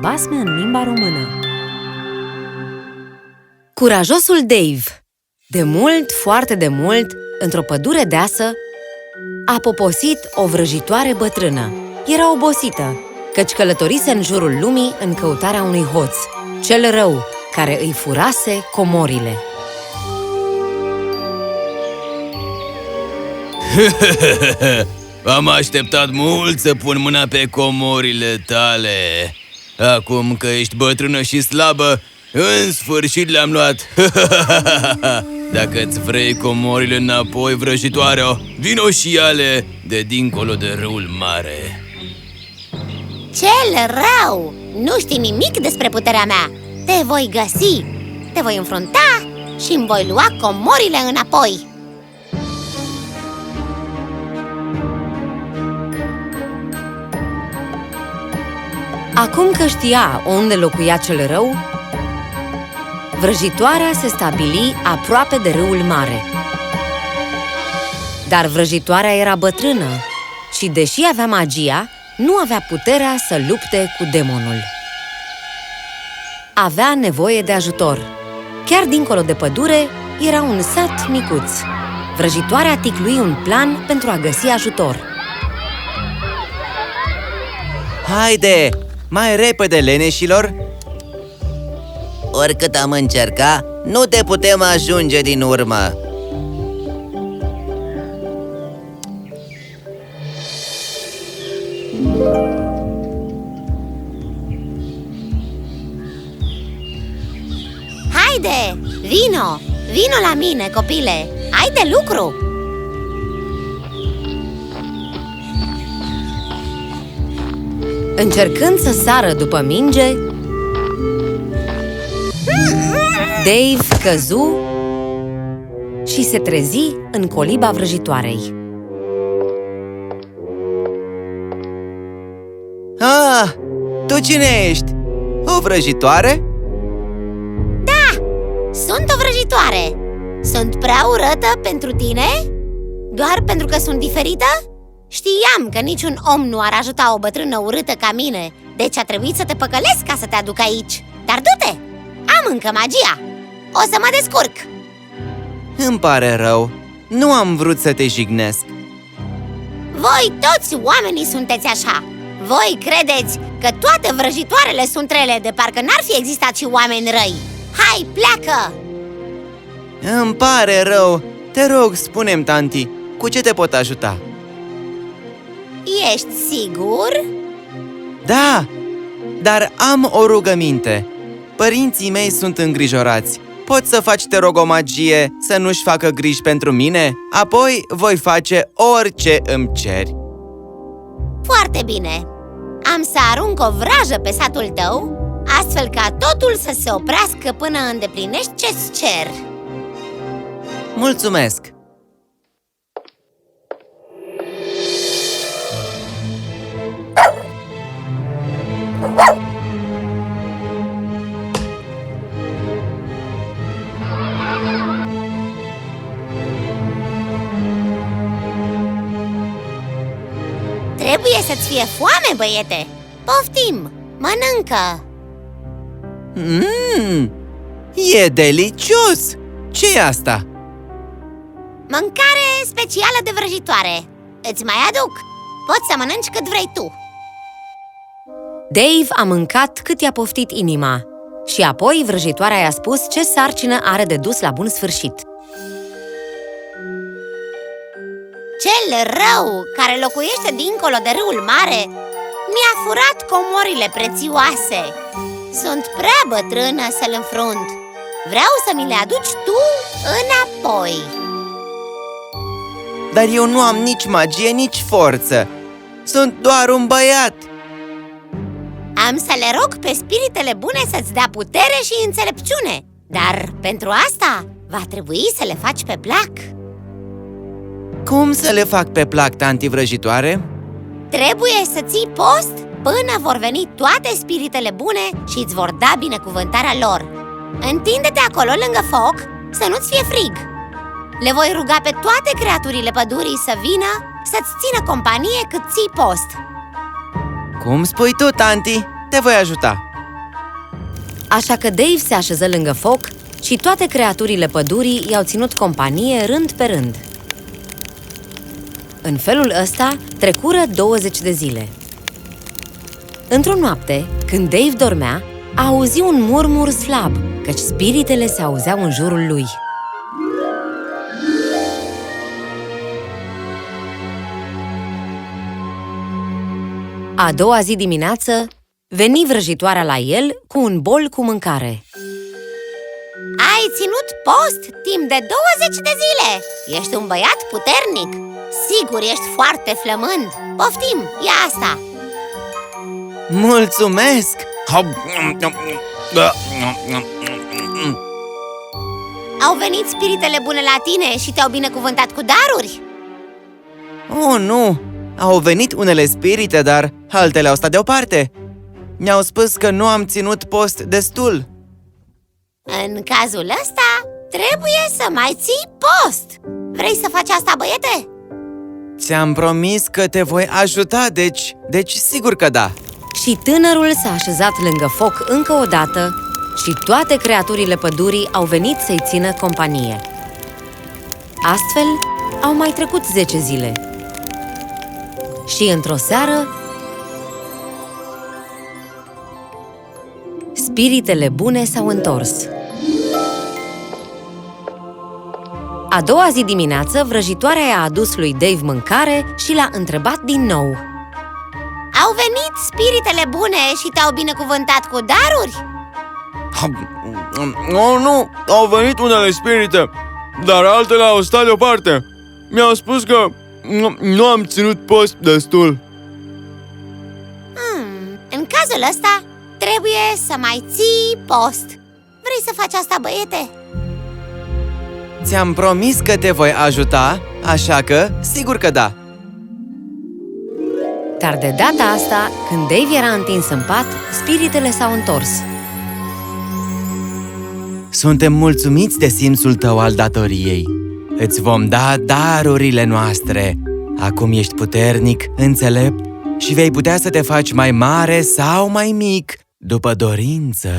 Basme în limba română Curajosul Dave De mult, foarte de mult, într-o pădure deasă, a poposit o vrăjitoare bătrână. Era obosită, căci călătorise în jurul lumii în căutarea unui hoț, cel rău, care îi furase comorile. Am așteptat mult să pun mâna pe comorile tale. Acum că ești bătrână și slabă, în sfârșit le-am luat. Dacă îți vrei comorile înapoi, vrăjitoare-o, vino și ale de dincolo de râul mare. Cel rău! Nu știi nimic despre puterea mea! Te voi găsi, te voi înfrunta și îmi voi lua comorile înapoi! Acum că știa unde locuia cel rău, vrăjitoarea se stabili aproape de râul mare. Dar vrăjitoarea era bătrână și, deși avea magia, nu avea puterea să lupte cu demonul. Avea nevoie de ajutor. Chiar dincolo de pădure era un sat micuț. Vrăjitoarea ticlui un plan pentru a găsi ajutor. Haide, mai repede, leneșilor! Oricât am încercat, nu te putem ajunge din urmă! Haide, vino! Vino la mine, copile! Ai de lucru! Încercând să sară după minge, Dave căzu și se trezi în coliba vrăjitoarei. Ah, tu cine ești? O vrăjitoare? Sunt o vrăjitoare! Sunt prea urâtă pentru tine? Doar pentru că sunt diferită? Știam că niciun om nu ar ajuta o bătrână urâtă ca mine Deci a trebuit să te păcălesc ca să te aduc aici Dar du-te! Am încă magia! O să mă descurc! Îmi pare rău, nu am vrut să te jignesc Voi toți oamenii sunteți așa Voi credeți că toate vrăjitoarele sunt rele De parcă n-ar fi existat și oameni răi Hai, pleacă! Îmi pare rău, te rog, spune-mi, tanti, cu ce te pot ajuta? Ești sigur? Da, dar am o rugăminte Părinții mei sunt îngrijorați Poți să faci, te rog, o magie să nu-și facă griji pentru mine? Apoi voi face orice îmi ceri Foarte bine! Am să arunc o vrajă pe satul tău Astfel ca totul să se oprească până îndeplinești ce-ți cer Mulțumesc! Fie foame, băiete! Poftim! Mănâncă! Mmm, e delicios! ce e asta? Mâncare specială de vrăjitoare Îți mai aduc? Poți să mănânci cât vrei tu Dave a mâncat cât i-a poftit inima și apoi vrăjitoarea i-a spus ce sarcină are de dus la bun sfârșit. Cel rău care locuiește dincolo de râul mare Mi-a furat comorile prețioase. Sunt prea bătrână să-l înfrunt. Vreau să mi le aduci tu înapoi. Dar eu nu am nici magie, nici forță. Sunt doar un băiat. Am să le rog pe spiritele bune să-ți dea putere și înțelepciune. Dar pentru asta va trebui să le faci pe plac. Cum să le fac pe plac, tanti vrăjitoare? Trebuie să ții post până vor veni toate spiritele bune și îți vor da binecuvântarea lor Întinde-te acolo lângă foc să nu-ți fie frig Le voi ruga pe toate creaturile pădurii să vină să-ți țină companie cât ții post Cum spui tu, tanti? Te voi ajuta! Așa că Dave se așeză lângă foc și toate creaturile pădurii i-au ținut companie rând pe rând. În felul ăsta trecură 20 de zile. Într-o noapte, când Dave dormea, a auzit un murmur slab, căci spiritele se auzeau în jurul lui. A doua zi dimineață, veni vrăjitoarea la el cu un bol cu mâncare. Ai ținut post timp de 20 de zile! Ești un băiat puternic! Sigur, ești foarte flămând! Poftim, ia asta! Mulțumesc! Au venit spiritele bune la tine și te-au binecuvântat cu daruri? Oh, nu! Au venit unele spirite, dar altele au stat deoparte. Mi-au spus că nu am ținut post destul. În cazul ăsta, trebuie să mai ții post! Vrei să faci asta, băiete? Ți-am promis că te voi ajuta, deci, deci sigur că da. Și tânărul s-a așezat lângă foc încă o dată și toate creaturile pădurii au venit să-i țină companie. Astfel, au mai trecut 10 zile. Și într-o seară, spiritele bune s-au întors. A doua zi dimineață, vrăjitoarea i-a adus lui Dave mâncare și l-a întrebat din nou. Au venit spiritele bune și te-au binecuvântat cu daruri? Oh, nu! Au venit unele spirite, dar altele au stat deoparte. Mi-au spus că nu, nu am ținut post destul. Hmm, în cazul ăsta, trebuie să mai ții post Vrei să faci asta, băiete? Ți-am promis că te voi ajuta, așa că sigur că da. Dar de data asta, când Dave era întins în pat, spiritele s-au întors. Suntem mulțumiți de simțul tău al datoriei. Îți vom da darurile noastre. Acum ești puternic, înțelept și vei putea să te faci mai mare sau mai mic, după dorință.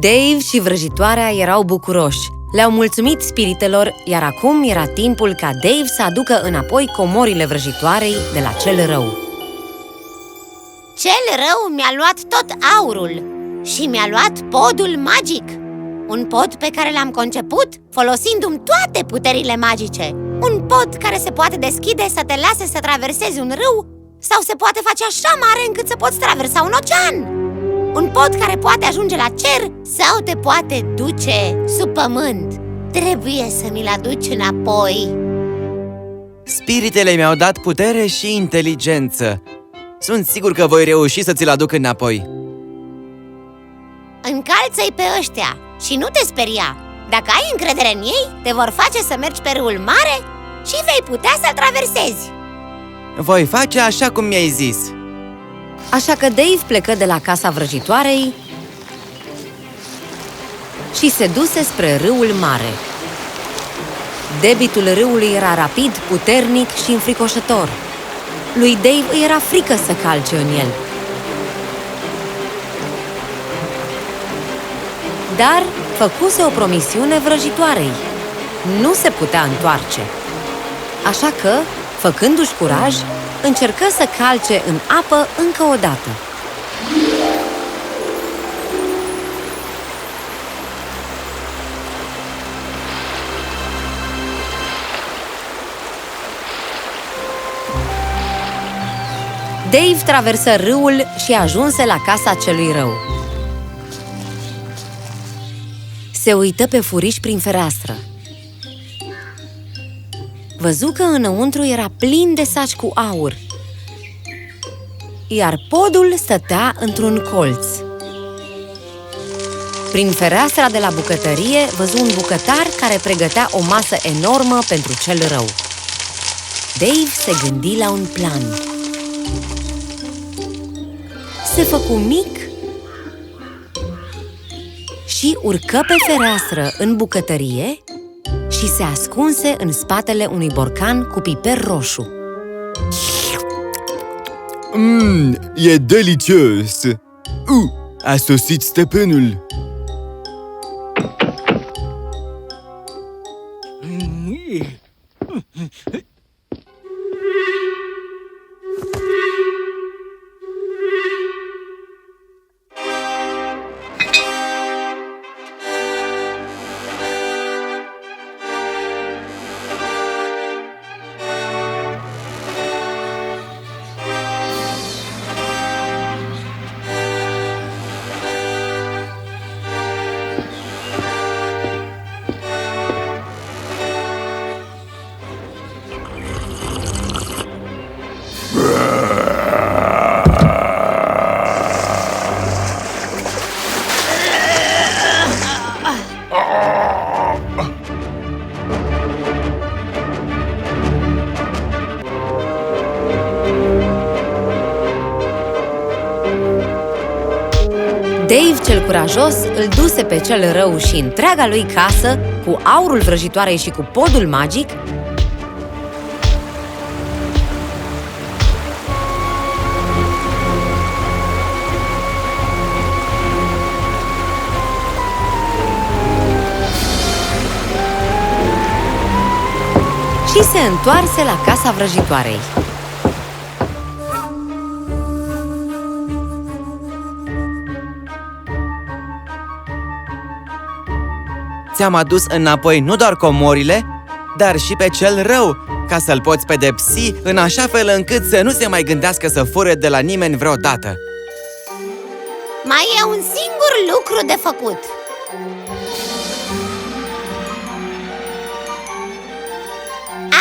Dave și vrăjitoarea erau bucuroși. Le-au mulțumit spiritelor, iar acum era timpul ca Dave să aducă înapoi comorile vrăjitoarei de la cel rău. Cel rău mi-a luat tot aurul și mi-a luat podul magic. Un pod pe care l-am conceput folosindu-mi toate puterile magice. Un pod care se poate deschide să te lase să traversezi un râu Sau se poate face așa mare încât să poți traversa un ocean Un pod care poate ajunge la cer sau te poate duce sub pământ Trebuie să mi-l aduci înapoi Spiritele mi-au dat putere și inteligență. Sunt sigur că voi reuși să ți-l aduc înapoi. Încalță-i pe ăștia și nu te speria Dacă ai încredere în ei, te vor face să mergi pe râul mare și vei putea să-l traversezi Voi face așa cum mi-ai zis. Așa că Dave plecă de la casa vrăjitoarei și se duse spre râul mare. Debitul râului era rapid, puternic și înfricoșător. Lui Dave îi era frică să calce în el. Dar făcuse o promisiune vrăjitoarei. Nu se putea întoarce. Așa că, făcându-și curaj, încercă să calce în apă încă o dată. Dave traversă râul și ajunse la casa celui rău. Se uită pe furiș prin fereastră. Văzu că înăuntru era plin de saci cu aur, iar podul stătea într-un colț. Prin fereastra de la bucătărie văzu un bucătar care pregătea o masă enormă pentru cel rău. Dave se gândi la un plan. Se făcu mic și urcă pe fereastră în bucătărie și se ascunse în spatele unui borcan cu piper roșu. Mmm, e delicios! Uh, a sosit stăpânul! Dave cel curajos îl duse pe cel rău și întreaga lui casă, cu aurul vrăjitoarei și cu podul magic, și se întoarse la casa vrăjitoarei. Ți-am adus înapoi nu doar comorile, dar și pe cel rău, ca să-l poți pedepsi în așa fel încât să nu se mai gândească să fure de la nimeni vreodată. Mai e un singur lucru de făcut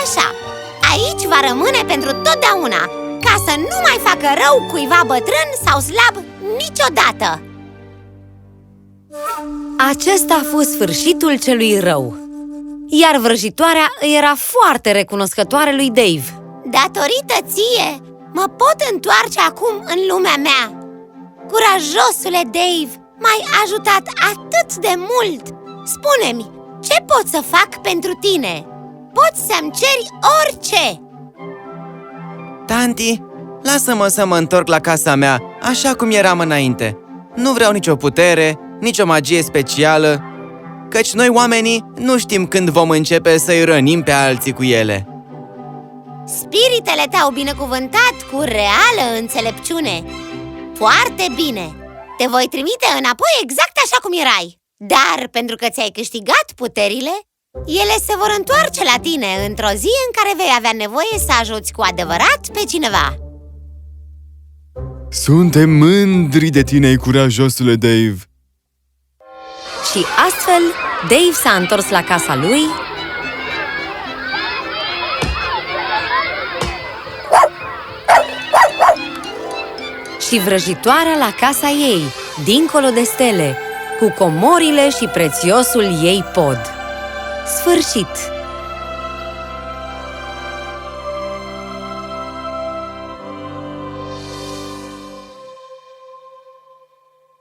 Așa, aici va rămâne pentru totdeauna Ca să nu mai facă rău cuiva bătrân sau slab niciodată Acesta a fost sfârșitul celui rău. Iar vrăjitoarea îi era foarte recunoscătoare lui Dave. Datorită ție, mă pot întoarce acum în lumea mea Curajosule Dave, m-ai ajutat atât de mult Spune-mi, ce pot să fac pentru tine? Poți să-mi ceri orice Tanti, lasă-mă să mă întorc la casa mea, așa cum eram înainte. Nu vreau nicio putere, nicio magie specială, căci noi oamenii nu știm când vom începe să-i rănim pe alții cu ele. Spiritele te-au binecuvântat cu reală înțelepciune Foarte bine! Te voi trimite înapoi exact așa cum erai Dar pentru că ți-ai câștigat puterile, ele se vor întoarce la tine într-o zi în care vei avea nevoie să ajuți cu adevărat pe cineva Suntem mândri de tine, curajosule Dave! Și astfel, Dave s-a întors la casa lui și vrăjitoarea la casa ei, dincolo de stele, cu comorile și prețiosul ei pod. Sfârșit!